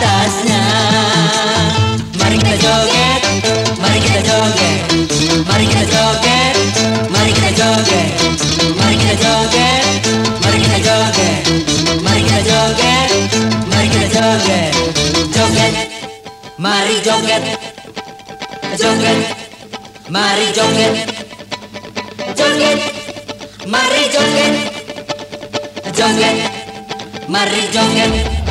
atasnya Mari kita joget, mari kita joget Mari kita joget, mari kita joget Mari kita joget, mari kita joget Mari kita joget, mari kita joget Joget, mari joget Joget, mari joget Joget, mari joget Joget, mari joget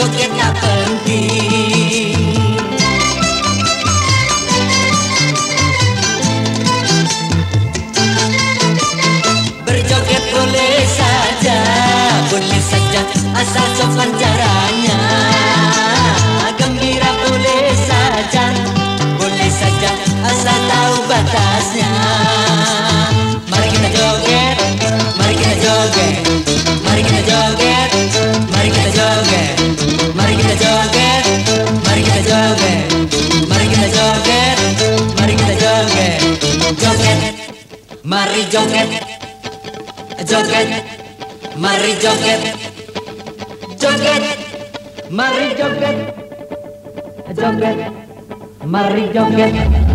joget penting. Berjoget boleh saja Boleh saja asal sopan caranya Gembira boleh saja Boleh saja asal tahu batasnya. Mari joget. Joget. Mari joget. Joget. Mari joget. Joget. Mari joget, joget.